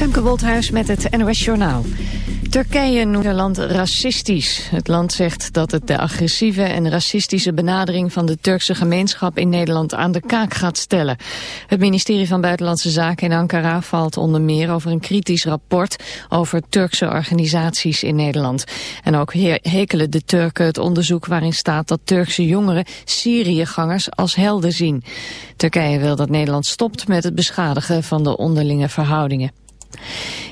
Femke Wolthuis met het NOS Journaal. Turkije noemt het land racistisch. Het land zegt dat het de agressieve en racistische benadering van de Turkse gemeenschap in Nederland aan de kaak gaat stellen. Het ministerie van Buitenlandse Zaken in Ankara valt onder meer over een kritisch rapport over Turkse organisaties in Nederland. En ook hekelen de Turken het onderzoek waarin staat dat Turkse jongeren Syriëgangers als helden zien. Turkije wil dat Nederland stopt met het beschadigen van de onderlinge verhoudingen.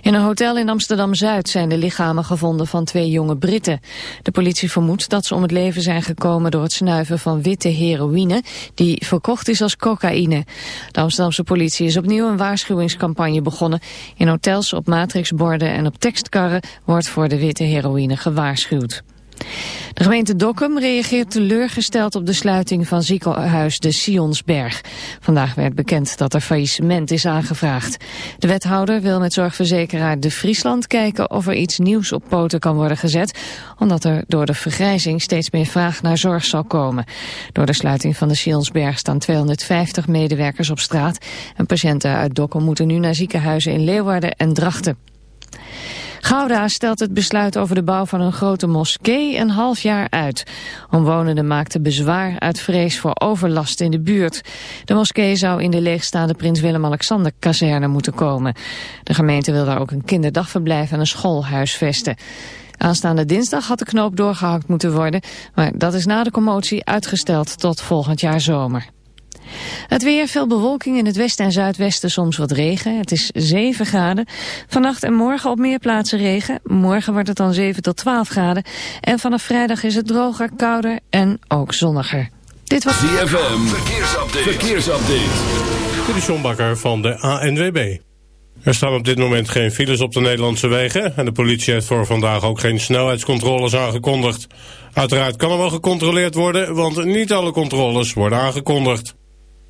In een hotel in Amsterdam-Zuid zijn de lichamen gevonden van twee jonge Britten. De politie vermoedt dat ze om het leven zijn gekomen door het snuiven van witte heroïne, die verkocht is als cocaïne. De Amsterdamse politie is opnieuw een waarschuwingscampagne begonnen. In hotels, op matrixborden en op tekstkarren wordt voor de witte heroïne gewaarschuwd. De gemeente Dokkum reageert teleurgesteld op de sluiting van ziekenhuis de Sionsberg. Vandaag werd bekend dat er faillissement is aangevraagd. De wethouder wil met zorgverzekeraar De Friesland kijken of er iets nieuws op poten kan worden gezet, omdat er door de vergrijzing steeds meer vraag naar zorg zal komen. Door de sluiting van de Sionsberg staan 250 medewerkers op straat en patiënten uit Dokkum moeten nu naar ziekenhuizen in Leeuwarden en Drachten. Gouda stelt het besluit over de bouw van een grote moskee een half jaar uit. Omwonenden maakten bezwaar uit vrees voor overlast in de buurt. De moskee zou in de leegstaande Prins Willem-Alexander kazerne moeten komen. De gemeente wil daar ook een kinderdagverblijf en een schoolhuis vesten. Aanstaande dinsdag had de knoop doorgehakt moeten worden, maar dat is na de commotie uitgesteld tot volgend jaar zomer. Het weer, veel bewolking in het westen en zuidwesten, soms wat regen. Het is 7 graden. Vannacht en morgen op meer plaatsen regen. Morgen wordt het dan 7 tot 12 graden. En vanaf vrijdag is het droger, kouder en ook zonniger. Dit was... ZFM, verkeersupdate. verkeersupdate. Dit is John Bakker van de ANWB. Er staan op dit moment geen files op de Nederlandse wegen... en de politie heeft voor vandaag ook geen snelheidscontroles aangekondigd. Uiteraard kan er wel gecontroleerd worden, want niet alle controles worden aangekondigd.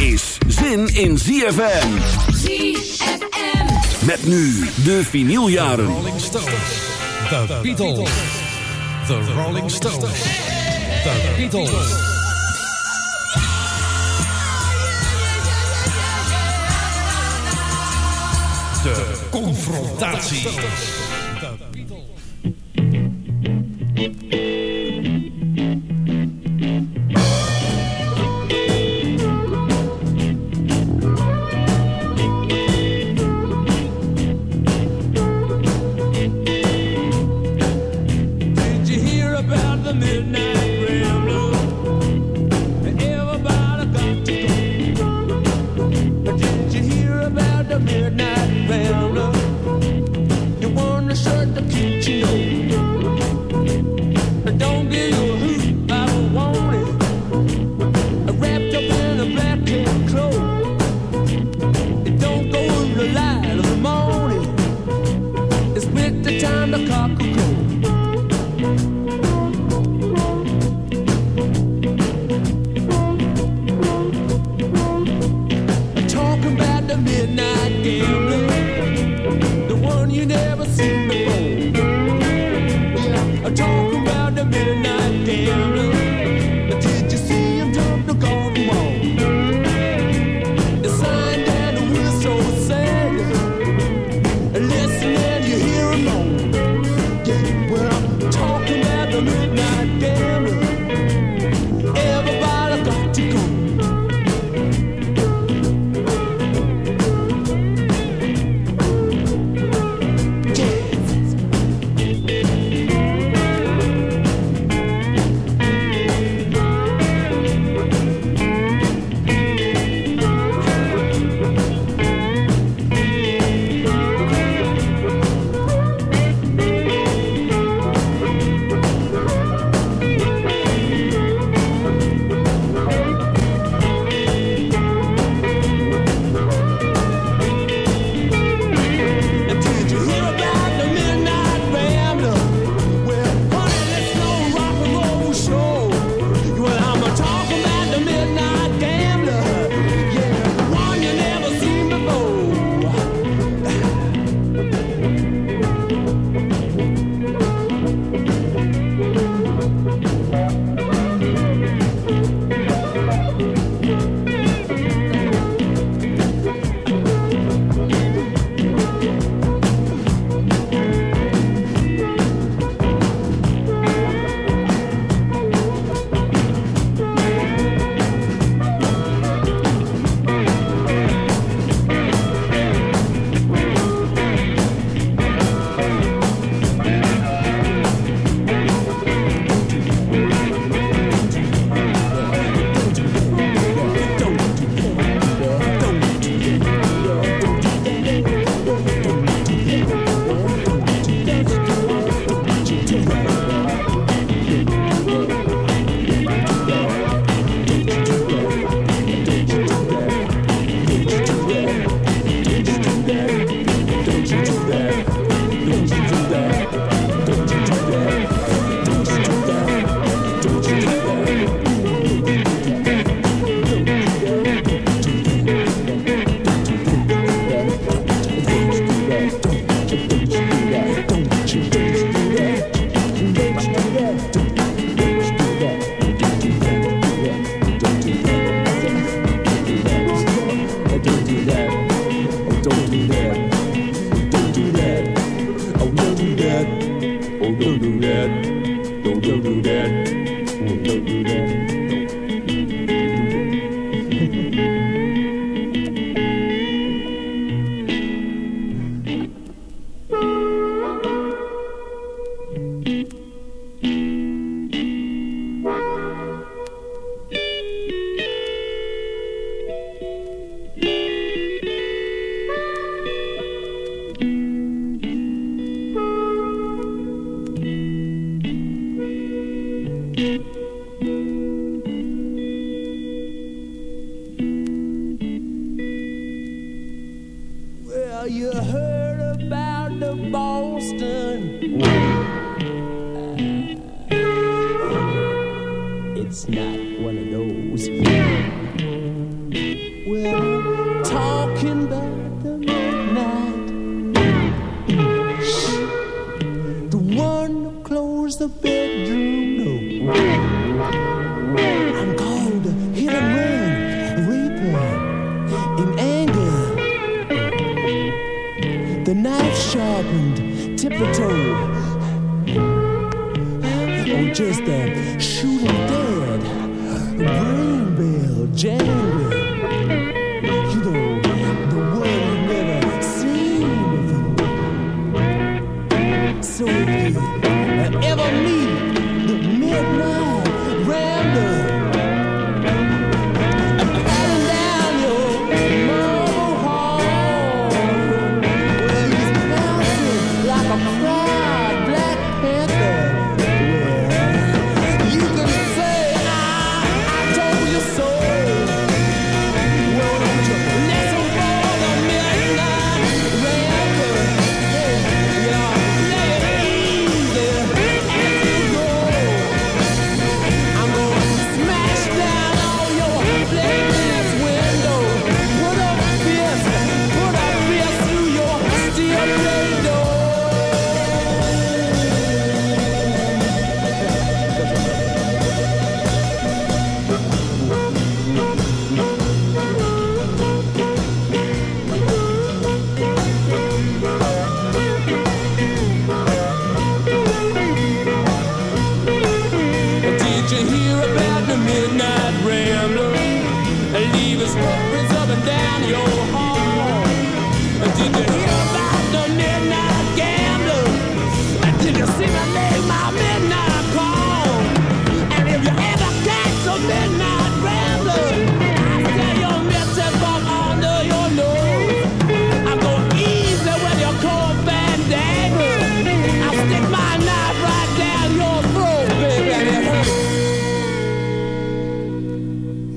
Is zin in ZFM. ZFM. Met nu de vinyljaren. Rolling Stones. The Beatles. The Rolling Stones. The Beatles. De confrontatie. The knife sharpened, tip the toe. Or oh, just a shooting dead, brain bell jangle. You know, the one you never seen before. So if you ever meet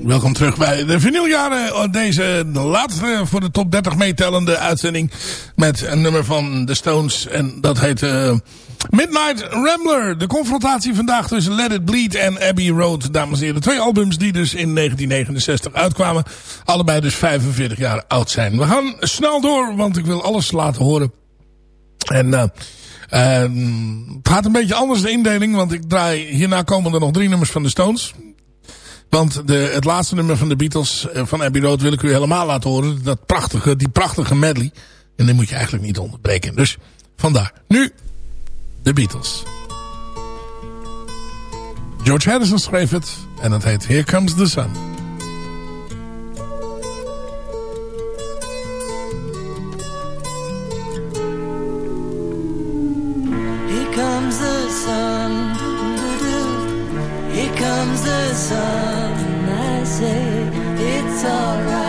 Welkom terug bij de vinyljaren. Deze de laatste voor de top 30 meetellende uitzending. Met een nummer van The Stones. En dat heet eh, Midnight Rambler. De confrontatie vandaag tussen Let It Bleed en Abbey Road. Dames en heren. Twee albums die dus in 1969 uitkwamen. Allebei dus 45 jaar oud zijn. We gaan snel door, want ik wil alles laten horen. En... eh ehm, het gaat een beetje anders de indeling, want ik draai, hierna komen er nog drie nummers van de Stones. Want de, het laatste nummer van de Beatles, eh, van Abbey Road, wil ik u helemaal laten horen. Dat prachtige, die prachtige medley. En die moet je eigenlijk niet onderbreken. Dus vandaar. Nu, de Beatles. George Harrison schreef het. En dat heet Here Comes the Sun. Here comes the sun. Alright.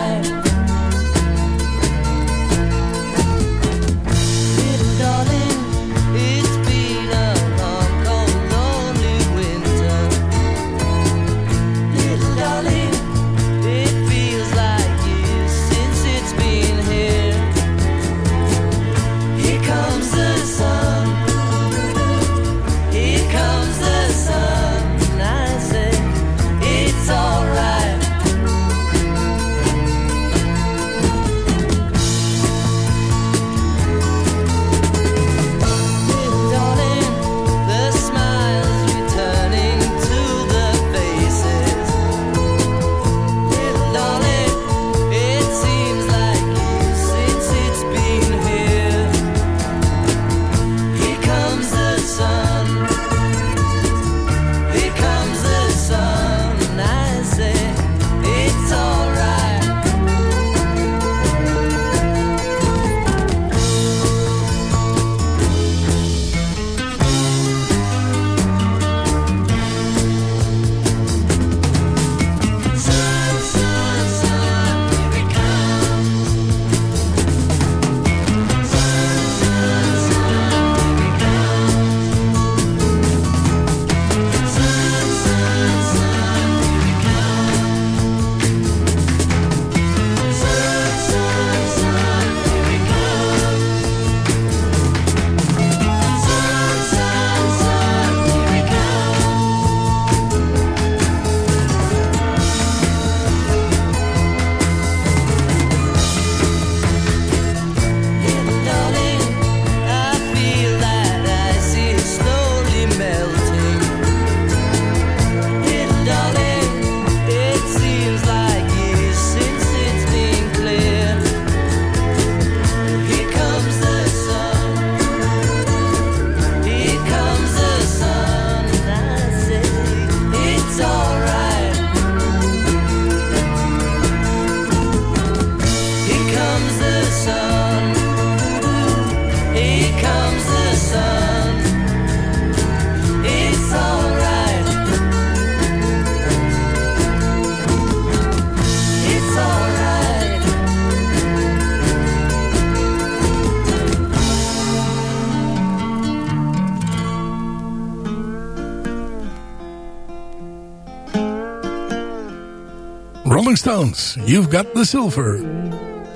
Rolling Stones, You've Got the Silver.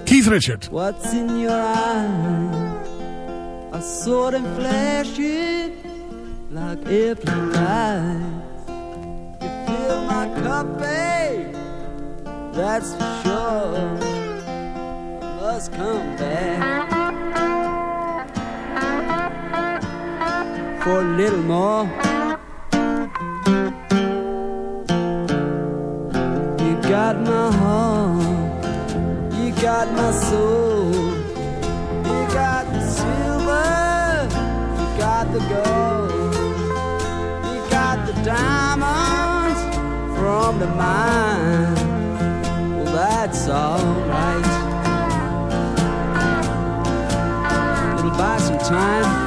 Keith Richard. What's in your eyes? A sword and flashy like airplane lights. You fill my cup, babe. That's for sure. Must come back for a little more. You got my heart, you got my soul, you got the silver, you got the gold, you got the diamonds from the mine. Well, that's alright. It'll buy some time.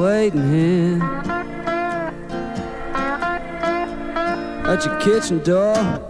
Waiting here at your kitchen door.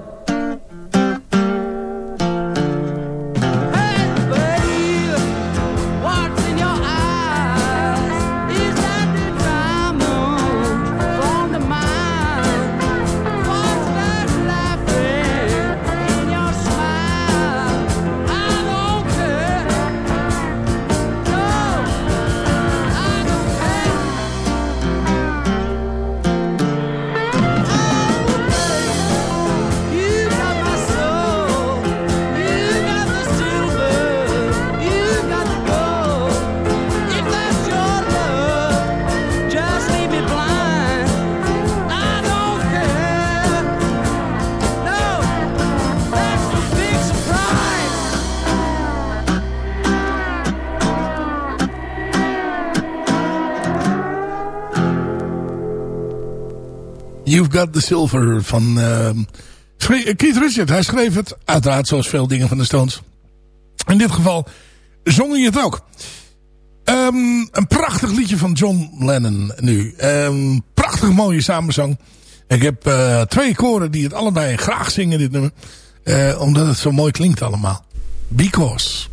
You've Got the Silver van ehm, Keith Richard. Hij schreef het, uiteraard zoals veel dingen van de Stones. In dit geval zong hij het ook. Ehm, een prachtig liedje van John Lennon nu. Ehm, prachtig mooie samenzang. Ik heb eh, twee koren die het allebei graag zingen dit nummer. Eh, omdat het zo mooi klinkt allemaal. Because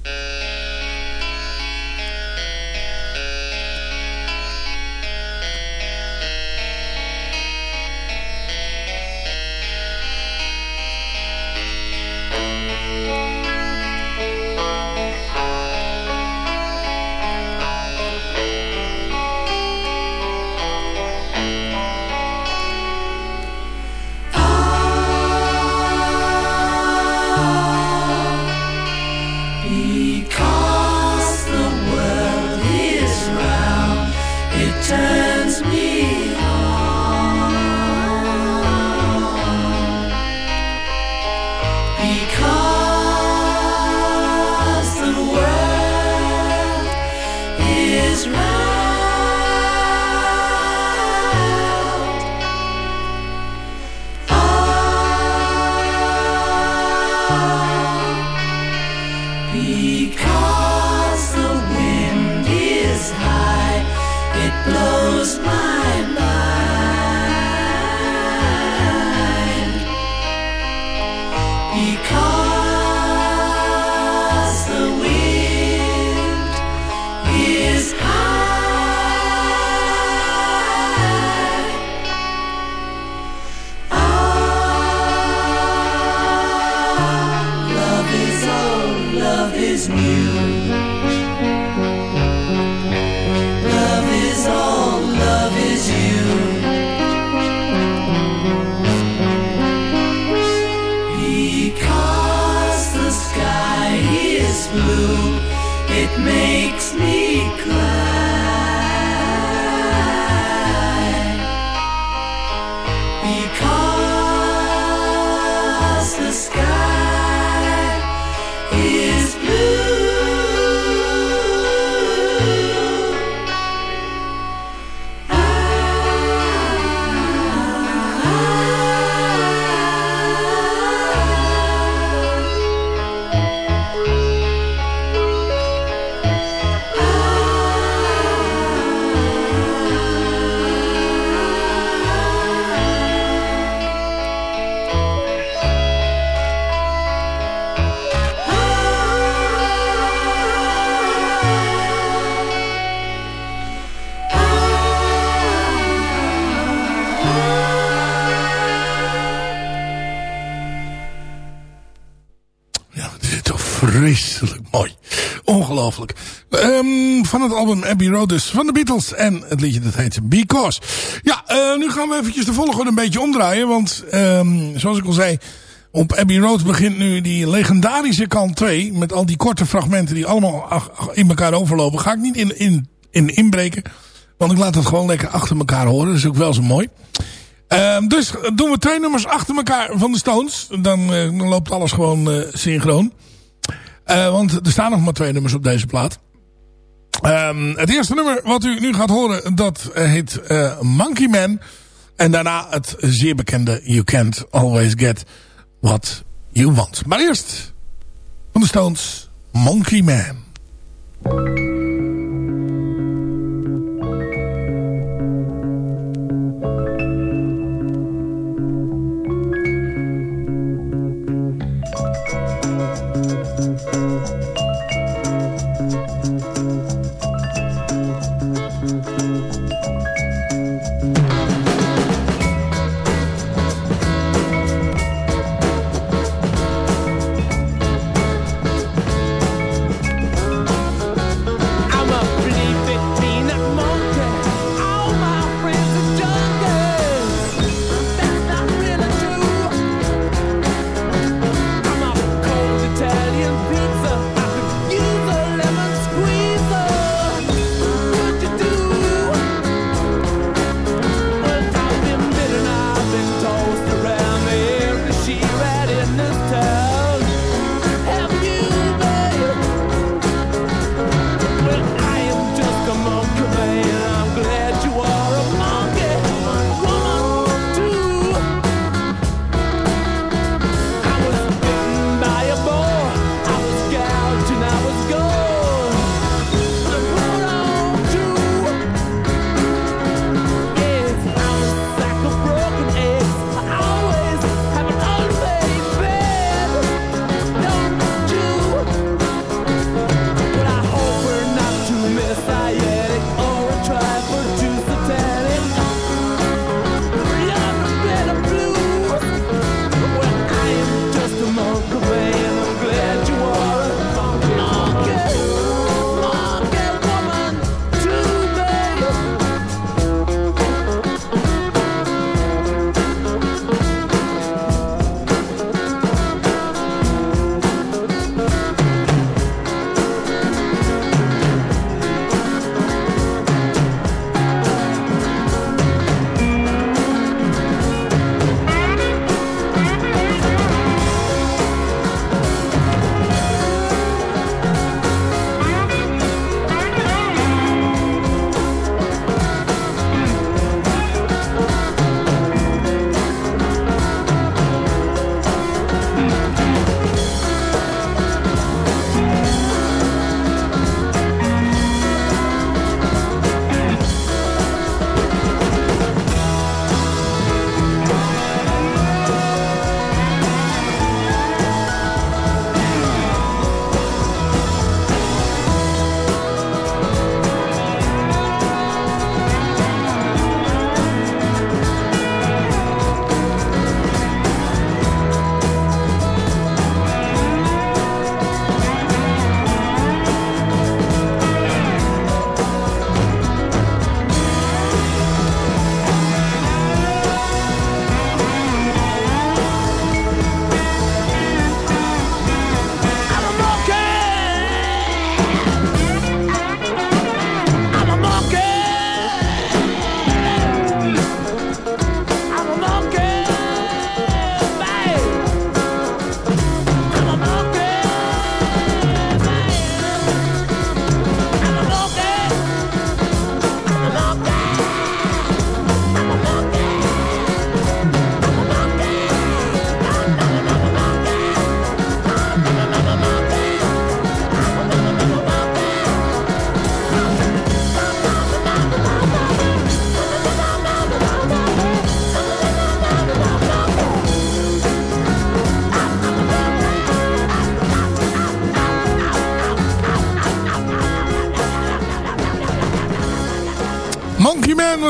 vreselijk mooi. Ongelooflijk. Ehm, van het album Abbey Road dus van de Beatles. En het liedje dat heet Because. Ja, eh, nu gaan we eventjes de volgorde een beetje omdraaien. Want ehm, zoals ik al zei... Op Abbey Road begint nu die legendarische kant 2. Met al die korte fragmenten die allemaal in elkaar overlopen. Ga ik niet in, in, in inbreken. Want ik laat het gewoon lekker achter elkaar horen. Dat is ook wel zo mooi. Ehm, dus doen we twee nummers achter elkaar van de Stones. Dan, eh, dan loopt alles gewoon eh, synchroon. Eh, want er staan nog maar twee nummers op deze plaat. Ehm, het eerste nummer wat u nu gaat horen, dat heet eh, Monkey Man. En daarna het zeer bekende You Can't Always Get What You Want. Maar eerst van de Stones, Monkey Man.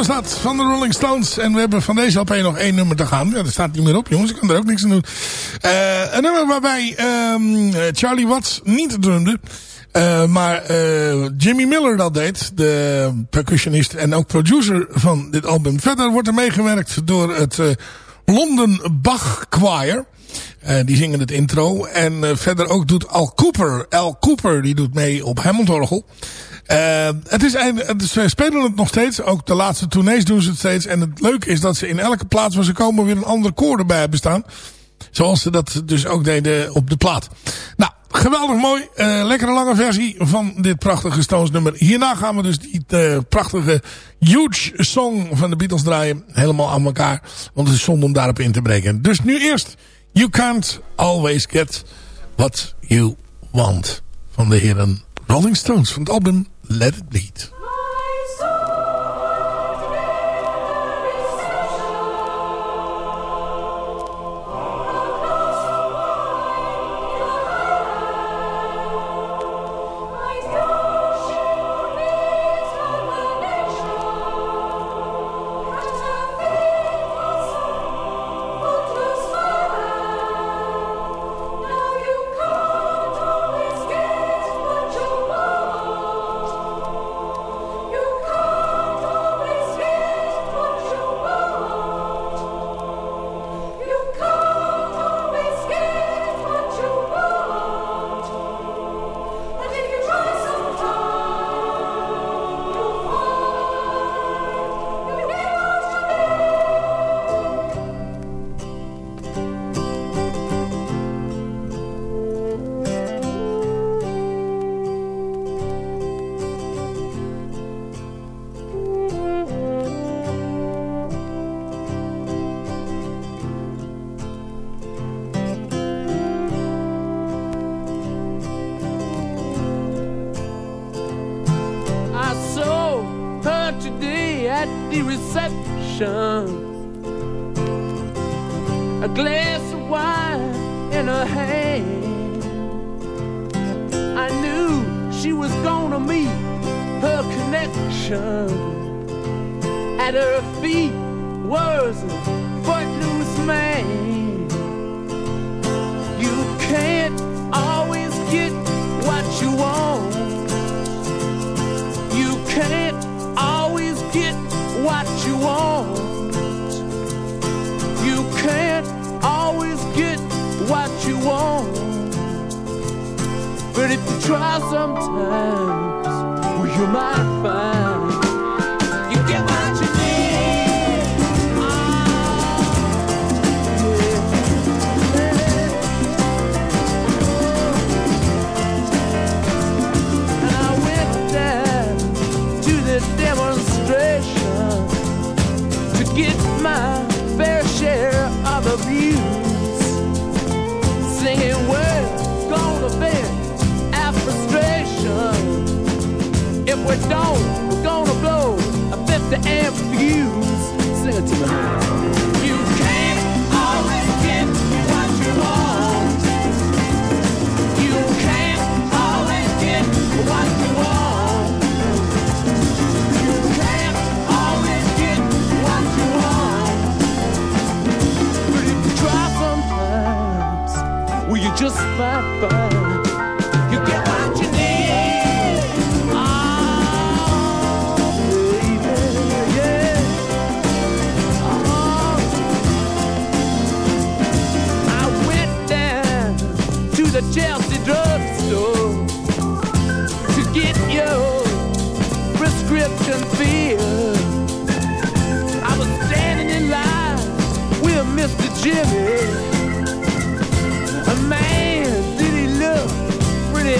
Dat, van de Rolling Stones. En we hebben van deze LP nog één nummer te gaan. Ja, dat staat niet meer op, jongens. Ik kan er ook niks aan doen. Eh, een nummer waarbij ehm, Charlie Watts niet drumde. Eh, maar eh, Jimmy Miller dat deed. De percussionist en ook producer van dit album. Verder wordt er meegewerkt door het eh, London Bach Choir. Eh, die zingen het intro. En eh, verder ook doet Al Cooper. Al Cooper die doet mee op Hammond-orgel. Eh, het is het is- ze spelen het nog steeds. Ook de laatste tournees doen ze het steeds. En het leuke is dat ze in elke plaats waar ze komen weer een ander koor erbij hebben staan. Zoals ze dat dus ook deden op de plaat. Nou, geweldig mooi. Lekkere lange versie van dit prachtige Stones nummer. Hierna gaan we dus die prachtige huge song van de Beatles draaien. Helemaal aan elkaar. Want het is zonde om daarop in te breken. Dus nu eerst You Can't Always Get What You Want. Van de heren Rolling Stones. Van het album Let It Bleed. Connection. At her feet was a footloose man. You can't always get what you want. You can't always get what you want. You can't always get what you want. But if you try sometimes, you might find We don't, we're gonna blow a 50 amp fuse. Sing it to me. You can't always get what you want. You can't always get what you want. You can't always get what you want. But if you try sometimes, you just might find I was standing in line with Mr. Jimmy. A man, did he look pretty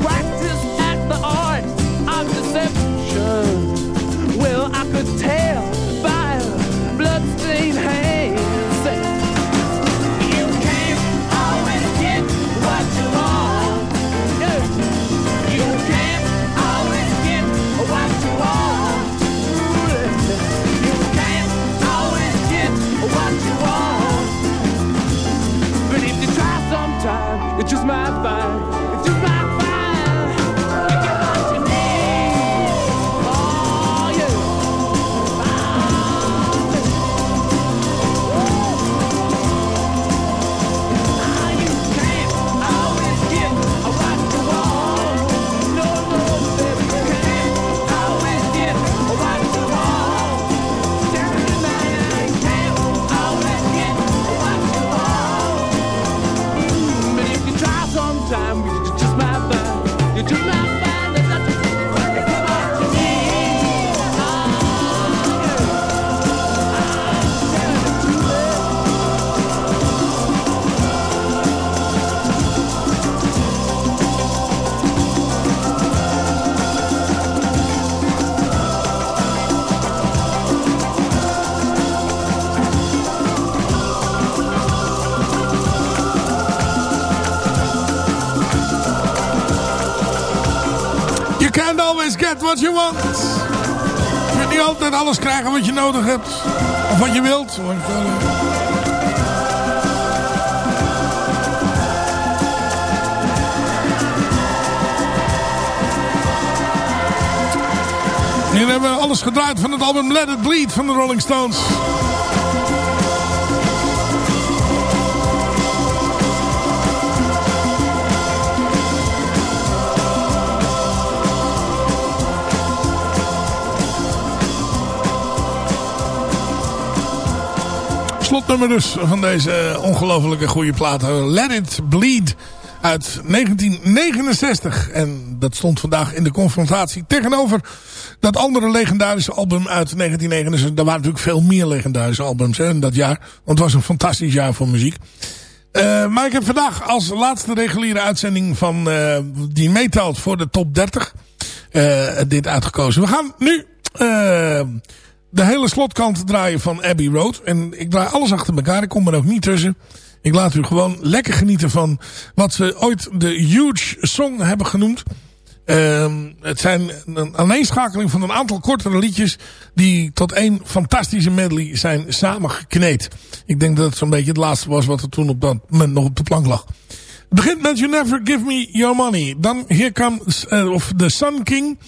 Practiced at the art of deception. Well, I could tell get what you want. Je kunt niet altijd alles krijgen wat je nodig hebt. Of wat je wilt. Hier hebben we alles gedraaid van het album Let It Bleed van de Rolling Stones. Slotnummer dus van deze ongelofelijke goede plaat. Let It Bleed uit 1969. En dat stond vandaag in de confrontatie tegenover dat andere legendarische album uit 1969. Er waren natuurlijk veel meer legendarische albums in dat jaar. Want het was een fantastisch jaar voor muziek. Uh, maar ik heb vandaag als laatste reguliere uitzending van uh, die meetelt voor de top 30 uh, dit uitgekozen. We gaan nu de hele slotkant draaien van Abbey Road. En ik draai alles achter elkaar. Ik kom er ook niet tussen. Ik laat u gewoon lekker genieten van wat ze ooit de Huge Song hebben genoemd. Uh, het zijn een aaneenschakeling van een aantal kortere liedjes die tot één fantastische medley zijn samengekneed. Ik denk dat het zo'n beetje het laatste was wat er toen op dat moment nog op de plank lag. Begint met You Never Give Me Your Money. Dan Here Comes uh, of The Sun King.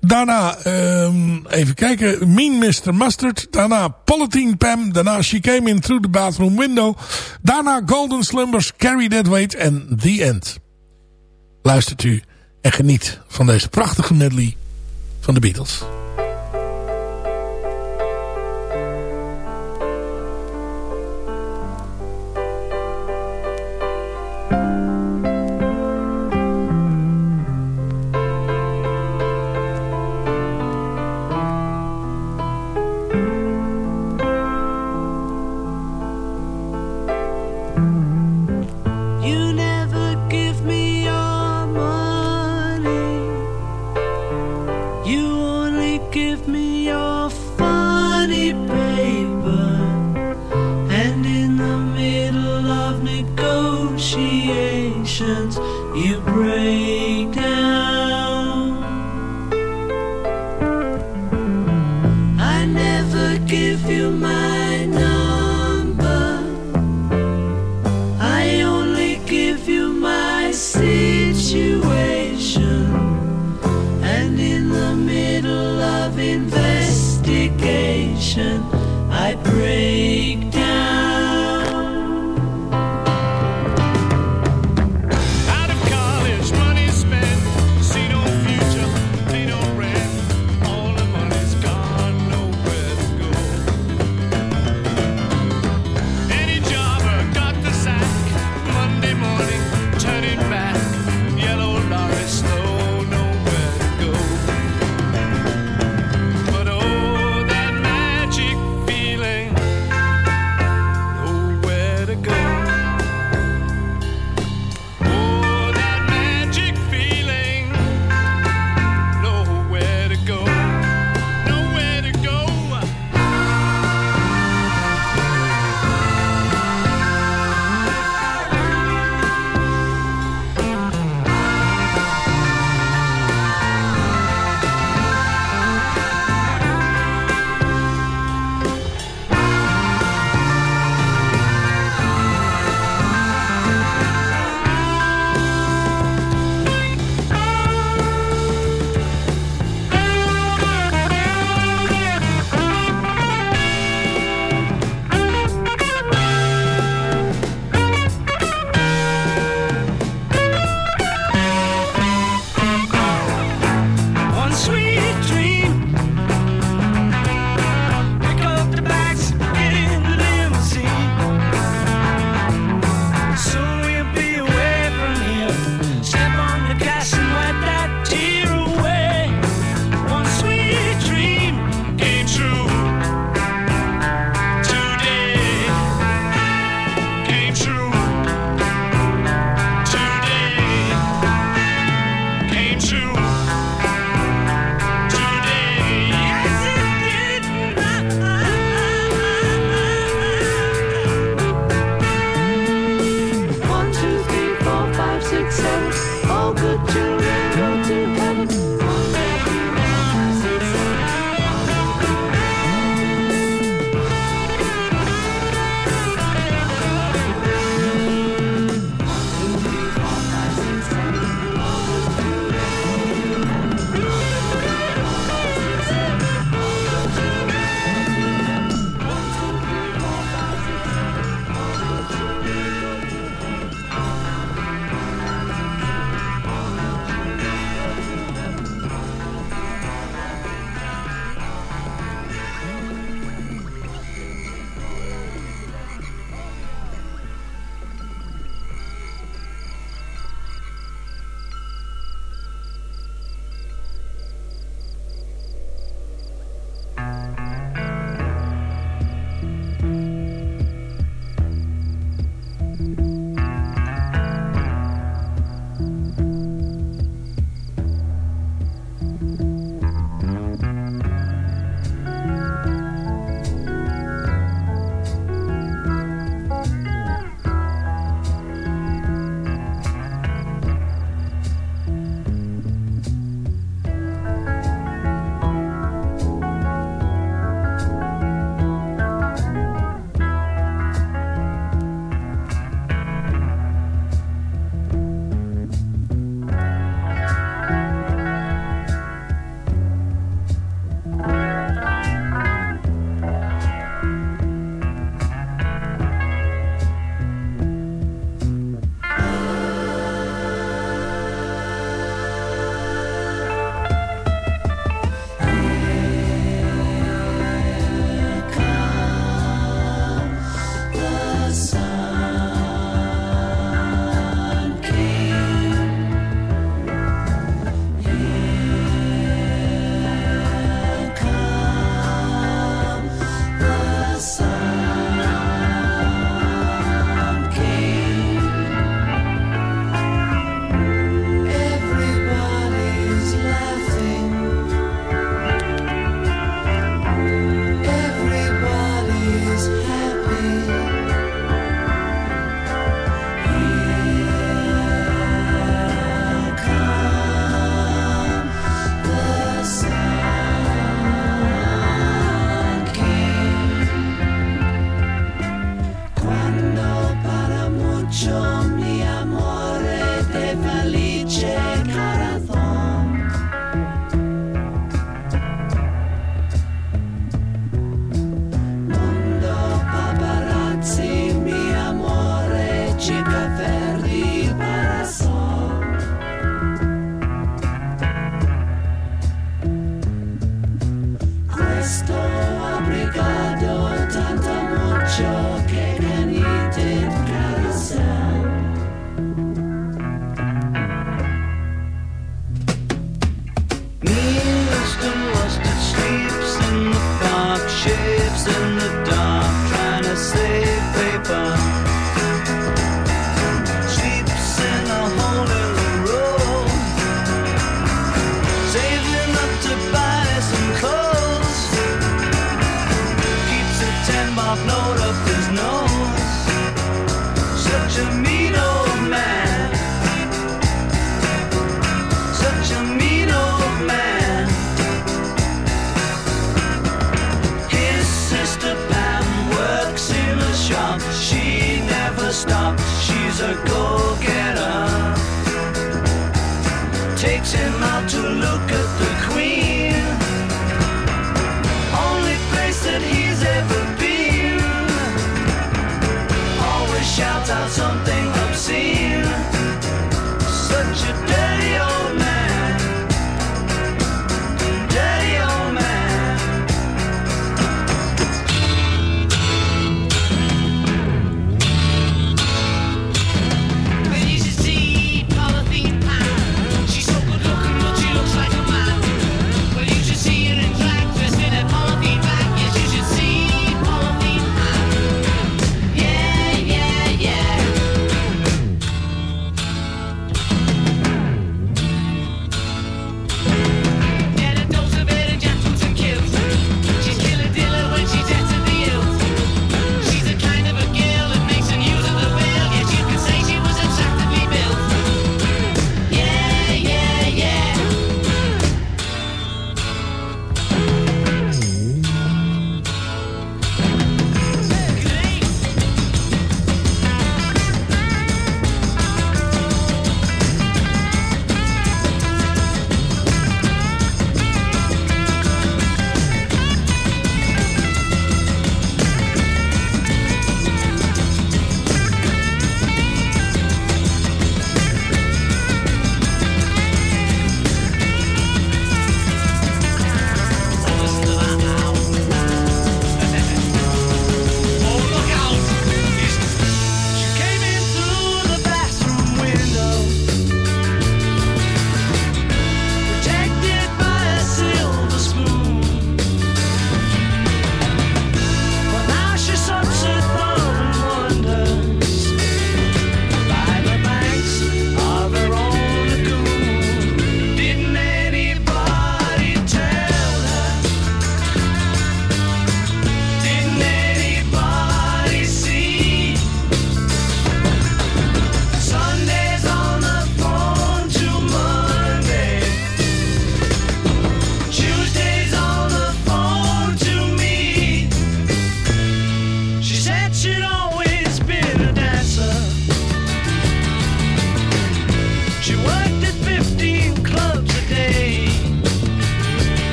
Daarna, um, even kijken, Mean Mr. Mustard. Daarna Politine Pam. Daarna She Came In Through the Bathroom Window. Daarna Golden Slumbers, Carry That Weight en The End. Luistert u en geniet van deze prachtige medley van de Beatles.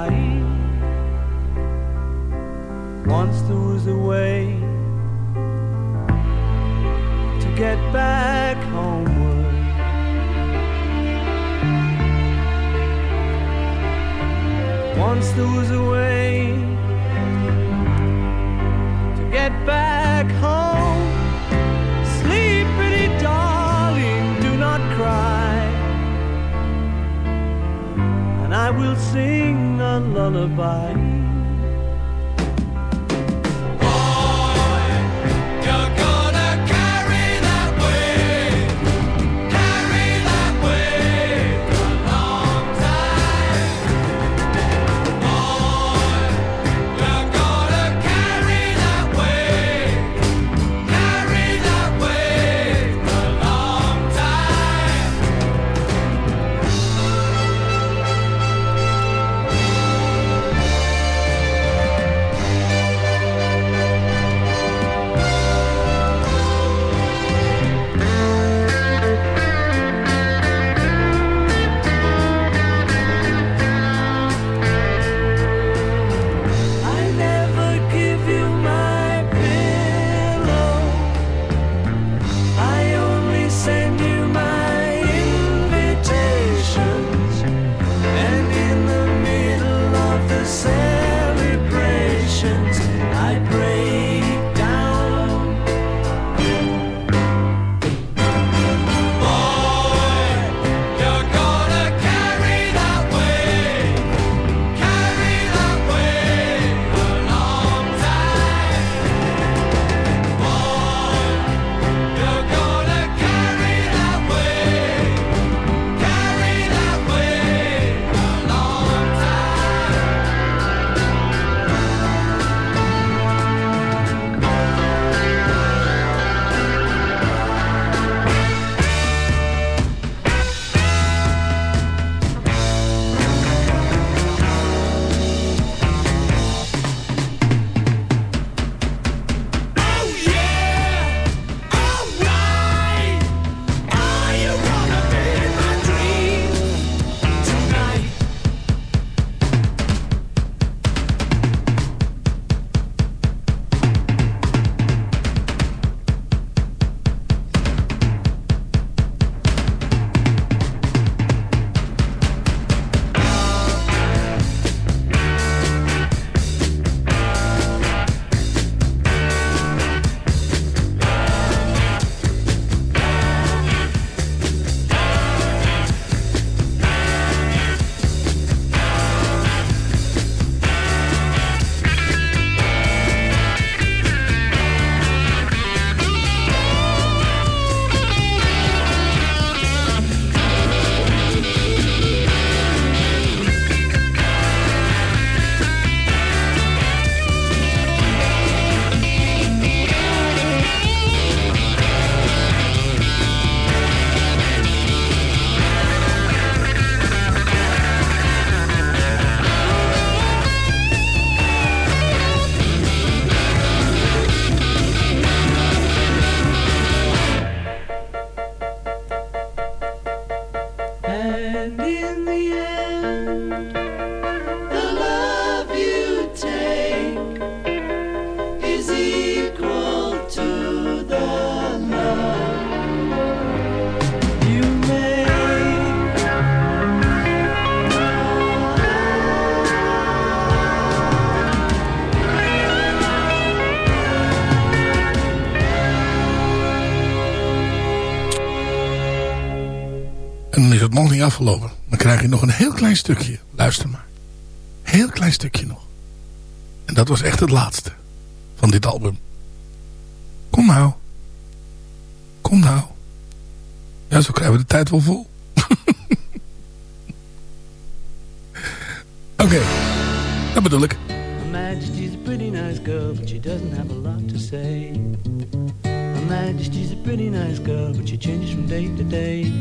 body wants to lose way to get back homeward. Wants to lose way to get back home. I will sing a lullaby. Afgelopen. Dan krijg je nog een heel klein stukje. Luister maar. Heel klein stukje nog. En dat was echt het laatste van dit album. Kom nou. Kom nou. Ja, zo krijgen we de tijd wel vol. Oké, dat bedoel ik. Majesty's a pretty nice girl, but she doesn't have a lot to say. Majesty's a pretty nice girl, but she changes from day to day.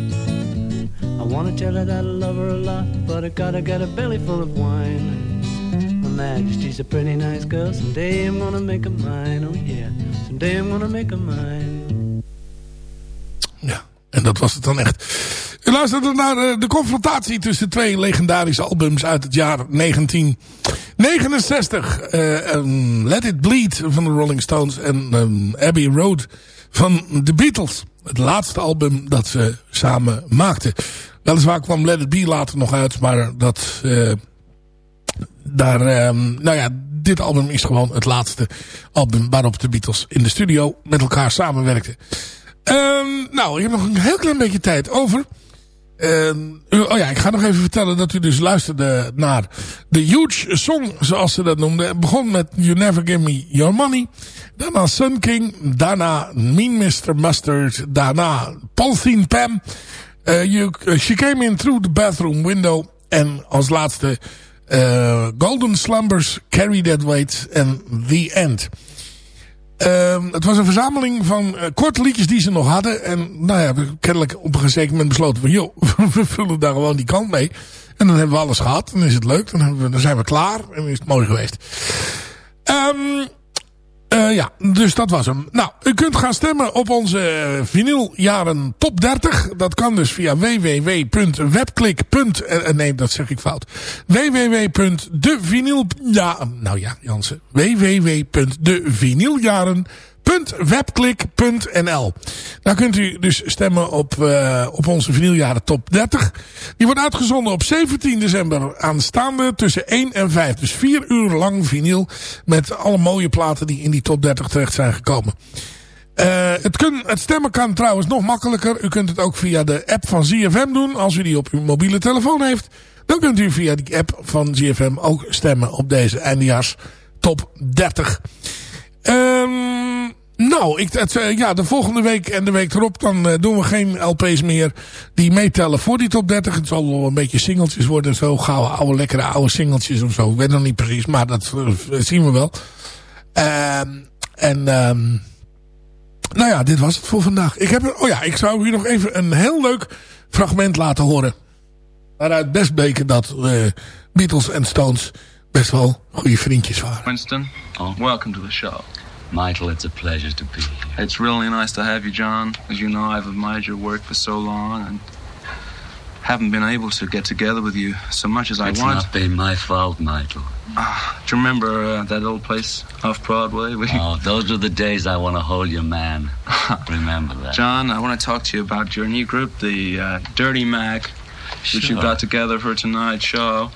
I wanna tell her that I love her a lot, but I gotta get a belly full of wine. Her Majesty's a pretty nice girl, someday I'm gonna make her mine, oh yeah, someday I'm gonna make her mine. Ja, en dat was het dan echt. U luisterde naar eh, de confrontatie tussen twee legendarische albums uit het jaar 1969. Eh, um, Let It Bleed van de Rolling Stones en um, Abbey Road van de Beatles. Het laatste album dat ze samen maakten. Weliswaar kwam Let It Be later nog uit, maar dat... eh, daar, ehm, nou ja, dit album is gewoon het laatste album waarop de Beatles in de studio met elkaar samenwerkten. Ehm, nou, ik heb nog een heel klein beetje tijd over. Ehm, oh ja, ik ga nog even vertellen dat u dus luisterde naar de Huge Song, zoals ze dat noemden. Het begon met You Never Give Me Your Money. Daarna Sun King. Daarna Mean Mr. Mustard. Daarna Paultine Pam. Eh, you, she Came In Through the Bathroom Window. En als laatste eh, Golden Slumbers, Carry That Weight en The End. Ehm, het was een verzameling van eh, korte liedjes die ze nog hadden. En nou ja, we kennelijk op een gegeven moment besloten van... joh, we vullen daar gewoon die kant mee. En dan hebben we alles gehad. Dan is het leuk. Dan, we, dan zijn we klaar. En is het mooi geweest. Ehm, eh, ja, dus dat was hem. Nou, u kunt gaan stemmen op onze eh, vinyljaren top 30. Dat kan dus via www.webklik. eh, Nee, dat zeg ik fout. www.devinyl... Ja, nou ja, Jansen. www.devinyljaren.webklik.nl Daar kunt u dus stemmen op, eh, op onze vinyljaren top 30. Die wordt uitgezonden op 17 december aanstaande tussen 1 en 5. Dus 4 uur lang vinyl met alle mooie platen die in die top 30 terecht zijn gekomen. Eh, het, kun, het stemmen kan trouwens nog makkelijker. U kunt het ook via de app van ZFM doen. Als u die op uw mobiele telefoon heeft. Dan kunt u via die app van ZFM ook stemmen op deze eindejaars top 30. Ehm, nou, ik, eh, ja, de volgende week en de week erop dan eh, doen we geen LP's meer die meetellen voor die top 30. Het zal wel een beetje singeltjes worden. Zo gauw oude, lekkere oude singeltjes of zo. Ik weet nog niet precies, maar dat eh, zien we wel. Ehm, en ehm, nou ja, dit was het voor vandaag. Ik heb, oh ja, ik zou u nog even een heel leuk fragment laten horen. Waaruit best bleken dat Beatles en Stones best wel goede vriendjes waren. Winston, welcome to the show. Michael, it's a pleasure to be here. It's really nice to have you, John. As you know, I've admired your work for so long and haven't been able to get together with you so much as I want. It's wanted. not been my fault, Michael. Ah, do you remember uh, that old place off Broadway? We, Oh, those are the days I want to hold you, man. Remember that. John, I want to talk to you about your new group, the uh, Dirty Mac, which you Sure. got together for tonight's show.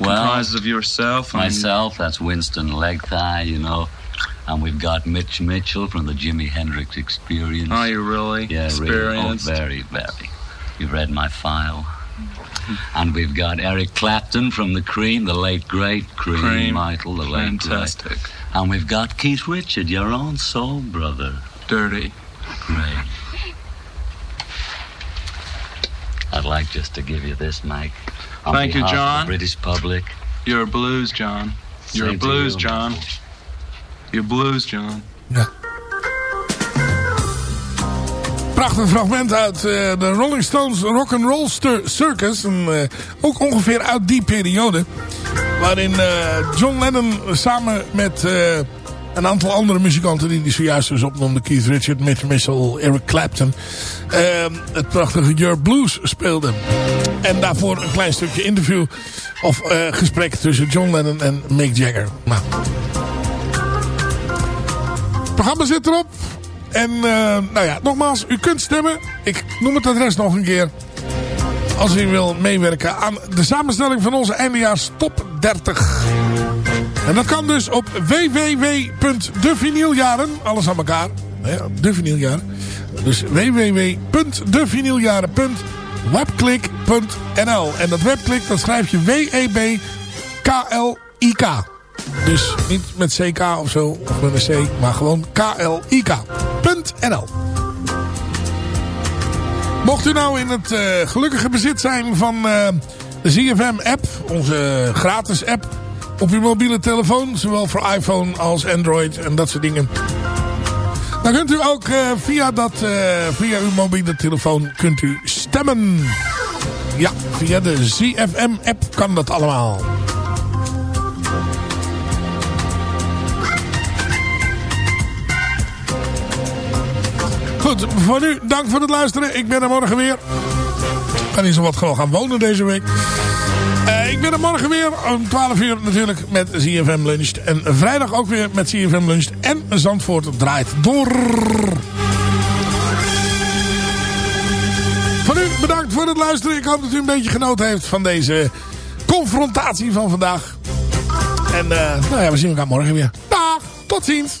Well, Comprises of yourself and Myself, that's Winston Legthigh, you know. And we've got Mitch Mitchell from the Jimi Hendrix Experience. Are you really Yeah, really. Oh, very, very. You've read my file. And we've got Eric Clapton from the Cream, the late great Cream, Cream. Michael, the late Fantastic. great. And we've got Keith Richard, your own soul brother. Dirty. Great. I'd like just to give you this, Mike. On Thank you, John. The British public. You're a blues, John. You're a blues, you. John. You're blues, John. Prachtig fragment uit eh, de Rolling Stones Rock and Roll Circus. Een, eh, ook ongeveer uit die periode. Waarin eh, John Lennon samen met eh, een aantal andere muzikanten die hij zojuist dus opnoemde. Keith Richard, Mitch Mitchell, Eric Clapton. eh, het prachtige Your Blues speelde. En daarvoor een klein stukje interview of eh, gesprek tussen John Lennon en Mick Jagger. Nou. Het programma zit erop. En eh, nou ja, nogmaals, u kunt stemmen. Ik noem het adres nog een keer. Als u wil meewerken aan de samenstelling van onze eindejaars top 30. En dat kan dus op www.devinyljaren. Alles aan elkaar. Ja, de vinyljaren. Dus www.devinyljaren.webklik.nl webklik.nl. En dat webklik, dat schrijf je W-E-B-K-L-I-K. Dus niet met CK of zo, of met een C, maar gewoon K-L-I-K.nl. Mocht u nou in het eh, gelukkige bezit zijn van eh, de ZFM-app, onze gratis app, op uw mobiele telefoon, zowel voor iPhone als Android en dat soort dingen. Dan kunt u ook eh, via, dat, eh, via uw mobiele telefoon kunt u stemmen. Ja, via de ZFM-app kan dat allemaal. Goed, voor nu dank voor het luisteren. Ik ben er morgen weer. Kan niet zo wat gewoon gaan wonen deze week. Ik ben er morgen weer om 12 uur natuurlijk met ZFM Lunch. En vrijdag ook weer met ZFM Lunch. En Zandvoort draait door. Van u bedankt voor het luisteren. Ik hoop dat u een beetje genoten heeft van deze confrontatie van vandaag. En eh, nou ja, we zien elkaar morgen weer. Dag, tot ziens.